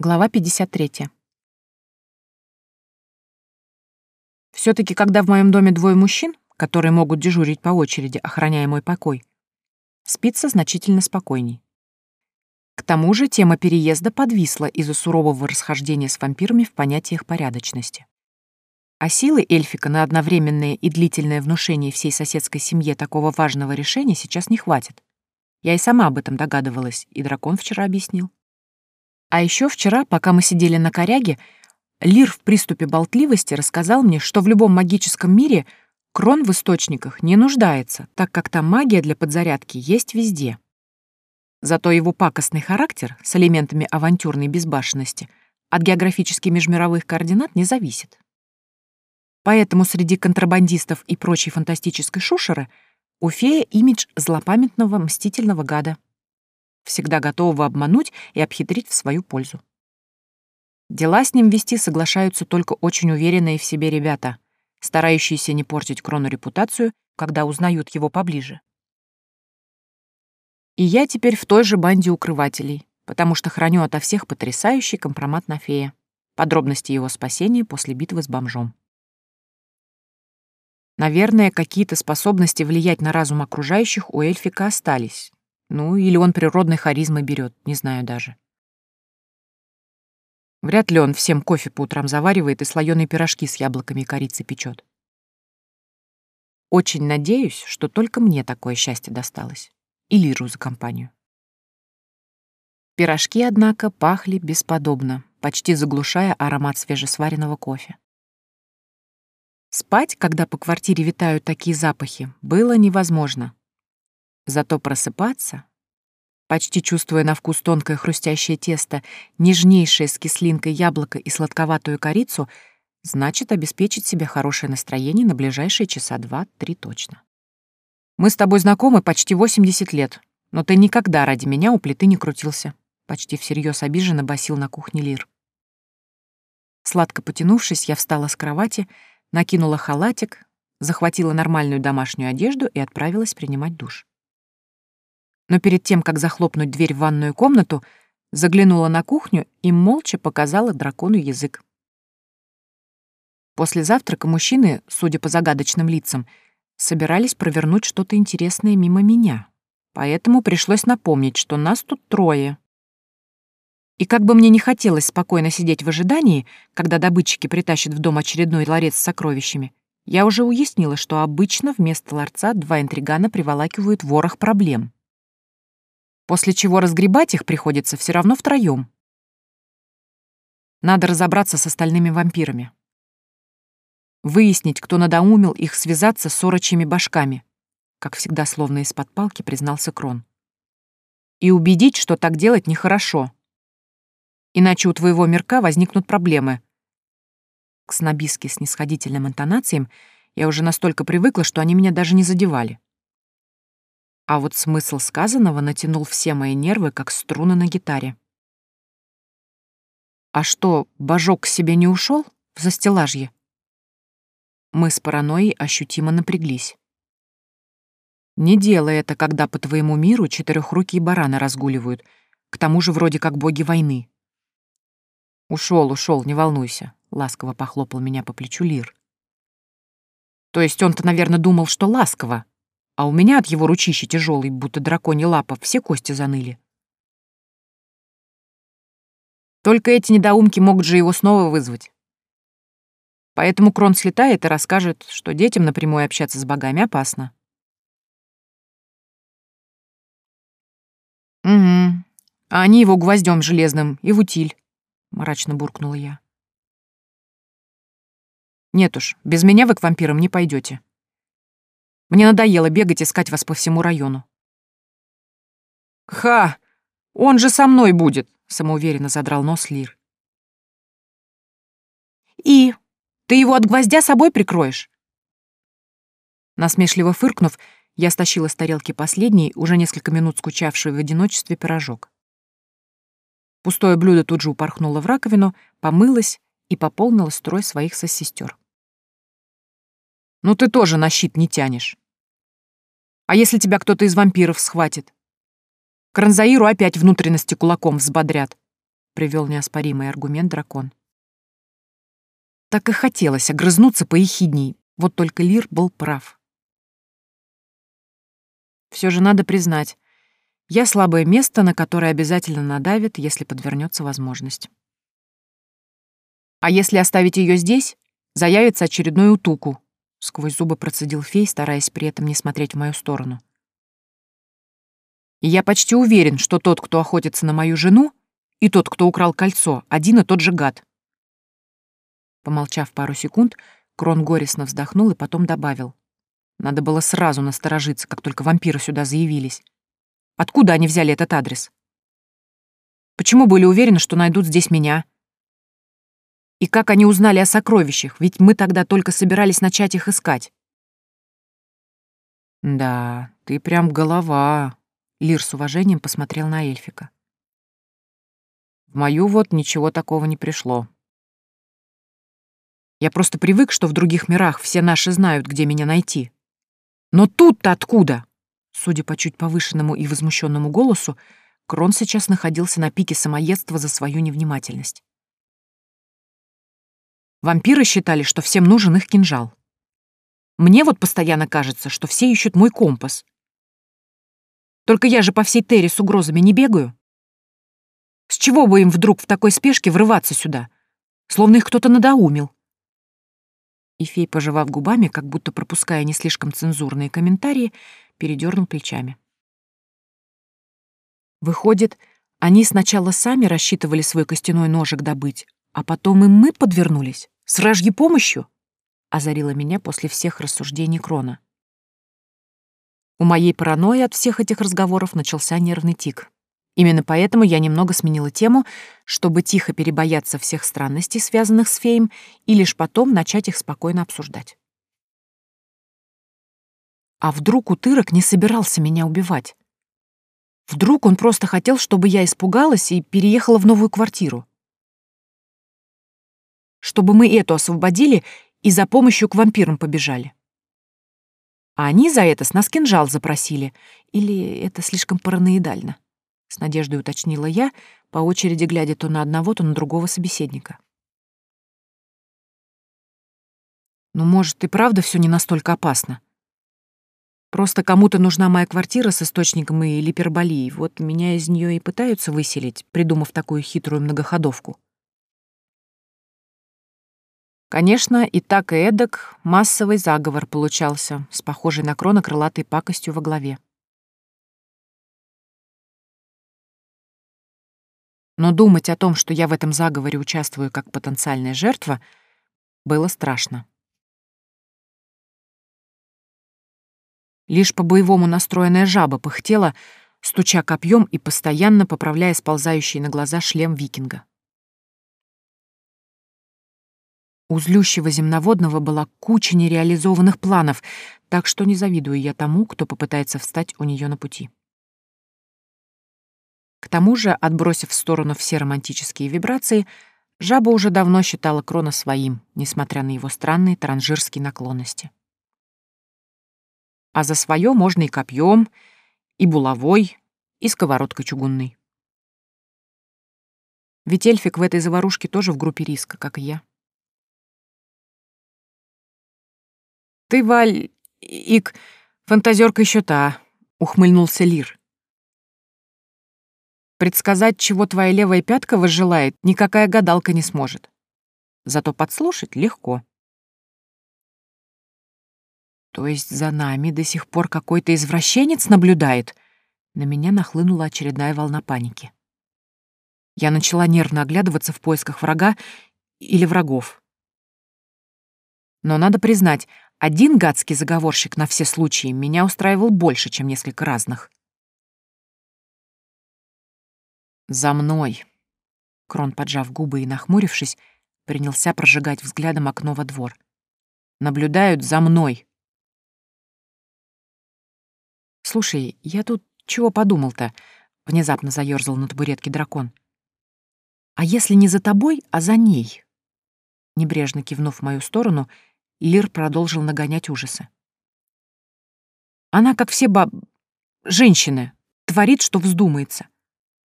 Глава 53. все таки когда в моем доме двое мужчин, которые могут дежурить по очереди, охраняя мой покой, спится значительно спокойней. К тому же тема переезда подвисла из-за сурового расхождения с вампирами в понятиях порядочности. А силы эльфика на одновременное и длительное внушение всей соседской семье такого важного решения сейчас не хватит. Я и сама об этом догадывалась, и дракон вчера объяснил. А еще вчера, пока мы сидели на коряге, Лир в приступе болтливости рассказал мне, что в любом магическом мире крон в источниках не нуждается, так как там магия для подзарядки есть везде. Зато его пакостный характер с элементами авантюрной безбашенности от географически межмировых координат не зависит. Поэтому среди контрабандистов и прочей фантастической шушеры у фея имидж злопамятного мстительного гада, всегда готового обмануть и обхитрить в свою пользу. Дела с ним вести соглашаются только очень уверенные в себе ребята, старающиеся не портить Крону репутацию, когда узнают его поближе. И я теперь в той же банде укрывателей, потому что храню ото всех потрясающий компромат на фея. Подробности его спасения после битвы с бомжом. Наверное, какие-то способности влиять на разум окружающих у эльфика остались. Ну, или он природной харизмой берет, не знаю даже. Вряд ли он всем кофе по утрам заваривает и слоеные пирожки с яблоками и корицей печет. Очень надеюсь, что только мне такое счастье досталось. И Лиру за компанию. Пирожки, однако, пахли бесподобно, почти заглушая аромат свежесваренного кофе. Спать, когда по квартире витают такие запахи, было невозможно. Зато просыпаться почти чувствуя на вкус тонкое хрустящее тесто, нежнейшее с кислинкой яблоко и сладковатую корицу, значит обеспечить себе хорошее настроение на ближайшие часа два-три точно. Мы с тобой знакомы почти 80 лет, но ты никогда ради меня у плиты не крутился. Почти всерьез обиженно басил на кухне Лир. Сладко потянувшись, я встала с кровати, накинула халатик, захватила нормальную домашнюю одежду и отправилась принимать душ но перед тем, как захлопнуть дверь в ванную комнату, заглянула на кухню и молча показала дракону язык. После завтрака мужчины, судя по загадочным лицам, собирались провернуть что-то интересное мимо меня, поэтому пришлось напомнить, что нас тут трое. И как бы мне не хотелось спокойно сидеть в ожидании, когда добытчики притащат в дом очередной ларец с сокровищами, я уже уяснила, что обычно вместо ларца два интригана приволакивают ворох проблем после чего разгребать их приходится все равно втроем. Надо разобраться с остальными вампирами. Выяснить, кто надоумил их связаться с орочими башками, как всегда словно из-под палки признался Крон. И убедить, что так делать нехорошо. Иначе у твоего мирка возникнут проблемы. К снобистски снисходительным интонациям я уже настолько привыкла, что они меня даже не задевали. А вот смысл сказанного натянул все мои нервы, как струны на гитаре. А что, божок к себе не ушел в застеллажье? Мы с паранойей ощутимо напряглись. Не делай это, когда по твоему миру четырехрукие бараны разгуливают, к тому же вроде как боги войны. Ушел, ушел, не волнуйся, ласково похлопал меня по плечу Лир. То есть он-то, наверное, думал, что ласково, а у меня от его ручища тяжелый, будто драконья лапа, все кости заныли. Только эти недоумки могут же его снова вызвать. Поэтому Крон слетает и расскажет, что детям напрямую общаться с богами опасно. «Угу. А они его гвоздем железным и в утиль», — мрачно буркнула я. «Нет уж, без меня вы к вампирам не пойдете. Мне надоело бегать искать вас по всему району. «Ха! Он же со мной будет!» — самоуверенно задрал нос Лир. «И? Ты его от гвоздя собой прикроешь?» Насмешливо фыркнув, я стащила с тарелки последний, уже несколько минут скучавший в одиночестве пирожок. Пустое блюдо тут же упорхнуло в раковину, помылось и пополнило строй своих сосестер. Ну ты тоже на щит не тянешь. А если тебя кто-то из вампиров схватит? Кранзаиру опять внутренности кулаком взбодрят. привел неоспоримый аргумент дракон. Так и хотелось огрызнуться поехидней, вот только Лир был прав. Все же надо признать, я слабое место, на которое обязательно надавит, если подвернется возможность. А если оставить ее здесь, заявится очередной утуку, сквозь зубы процедил фей, стараясь при этом не смотреть в мою сторону. Я почти уверен, что тот, кто охотится на мою жену, и тот, кто украл кольцо, один и тот же гад. Помолчав пару секунд, Крон горестно вздохнул и потом добавил. Надо было сразу насторожиться, как только вампиры сюда заявились. Откуда они взяли этот адрес? Почему были уверены, что найдут здесь меня? И как они узнали о сокровищах, ведь мы тогда только собирались начать их искать. «Да, ты прям голова», — Лир с уважением посмотрел на эльфика. «В мою вот ничего такого не пришло. Я просто привык, что в других мирах все наши знают, где меня найти. Но тут-то откуда?» Судя по чуть повышенному и возмущенному голосу, Крон сейчас находился на пике самоедства за свою невнимательность. Вампиры считали, что всем нужен их кинжал. Мне вот постоянно кажется, что все ищут мой компас. Только я же по всей Терри с угрозами не бегаю. С чего бы им вдруг в такой спешке врываться сюда? Словно их кто-то надоумил. И фей, пожевав губами, как будто пропуская не слишком цензурные комментарии, передернул плечами. Выходит, они сначала сами рассчитывали свой костяной ножик добыть, а потом и мы подвернулись? С ражьей помощью? Озарила меня после всех рассуждений Крона. У моей паранойи от всех этих разговоров начался нервный тик. Именно поэтому я немного сменила тему, чтобы тихо перебояться всех странностей, связанных с феем, и лишь потом начать их спокойно обсуждать. А вдруг утырок не собирался меня убивать? Вдруг он просто хотел, чтобы я испугалась и переехала в новую квартиру? Чтобы мы эту освободили и за помощью к вампирам побежали. А они за это с нас кинжал запросили. Или это слишком параноидально? — с надеждой уточнила я, по очереди глядя то на одного, то на другого собеседника. «Ну, может, и правда все не настолько опасно? Просто кому-то нужна моя квартира с источником и липерболией, вот меня из нее и пытаются выселить, придумав такую хитрую многоходовку». Конечно, и так и эдак массовый заговор получался, с похожей на крона крылатой пакостью во главе. Но думать о том, что я в этом заговоре участвую как потенциальная жертва, было страшно. Лишь по-боевому настроенная жаба пыхтела, стуча копьем и постоянно поправляя сползающий на глаза шлем викинга. У злющего земноводного была куча нереализованных планов, так что не завидую я тому, кто попытается встать у нее на пути. К тому же, отбросив в сторону все романтические вибрации, жаба уже давно считала Крона своим, несмотря на его странные транжирские наклонности. А за свое можно и копьем, и булавой, и сковородкой чугунной. Ведь эльфик в этой заварушке тоже в группе риска, как и я. «Ты, Валь, ик, фантазерка еще та», — ухмыльнулся Лир. Предсказать, чего твоя левая пятка возжелает, никакая гадалка не сможет. Зато подслушать легко. То есть за нами до сих пор какой-то извращенец наблюдает? На меня нахлынула очередная волна паники. Я начала нервно оглядываться в поисках врага или врагов. Но надо признать, один гадский заговорщик на все случаи меня устраивал больше, чем несколько разных. «За мной!» Крон, поджав губы и нахмурившись, принялся прожигать взглядом окно во двор. «Наблюдают за мной!» «Слушай, я тут чего подумал-то?» — внезапно заёрзал на табуретке дракон. «А если не за тобой, а за ней?» Небрежно кивнув в мою сторону, Лир продолжил нагонять ужасы. «Она, как все баб... женщины, творит, что вздумается.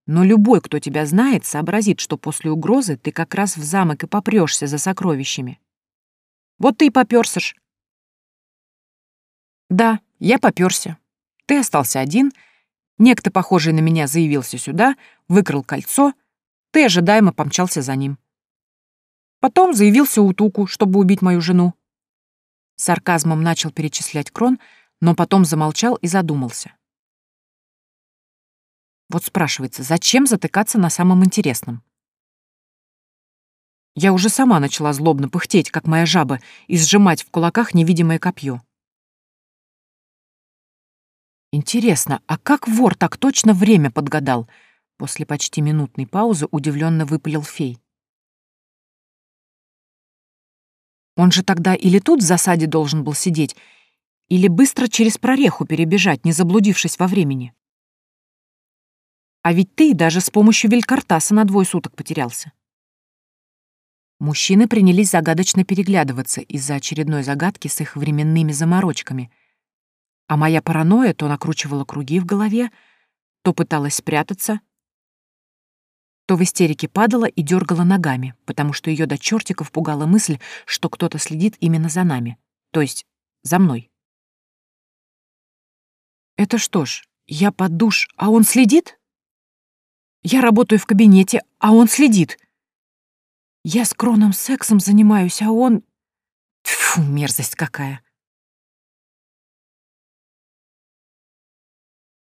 Но любой, кто тебя знает, сообразит, что после угрозы ты как раз в замок и попрешься за сокровищами. Вот ты и попёрсишь. Да, я попёрся. Ты остался один. Некто, похожий на меня, заявился сюда, выкрал кольцо. Ты ожидаемо помчался за ним. Потом заявился Утуку, чтобы убить мою жену. Сарказмом начал перечислять Крон, но потом замолчал и задумался. Вот спрашивается, зачем затыкаться на самом интересном? Я уже сама начала злобно пыхтеть, как моя жаба, и сжимать в кулаках невидимое копье. Интересно, а как вор так точно время подгадал? После почти минутной паузы удивленно выпалил фей. Он же тогда или тут в засаде должен был сидеть, или быстро через прореху перебежать, не заблудившись во времени. А ведь ты даже с помощью велькартаса на двое суток потерялся. Мужчины принялись загадочно переглядываться из-за очередной загадки с их временными заморочками. А моя паранойя то накручивала круги в голове, то пыталась спрятаться, то в истерике падала и дергала ногами, потому что ее до чертиков пугала мысль, что кто-то следит именно за нами, то есть за мной. Это что ж, я под душ, а он следит? Я работаю в кабинете, а он следит. Я с Кроном сексом занимаюсь, а он... Фу, мерзость какая.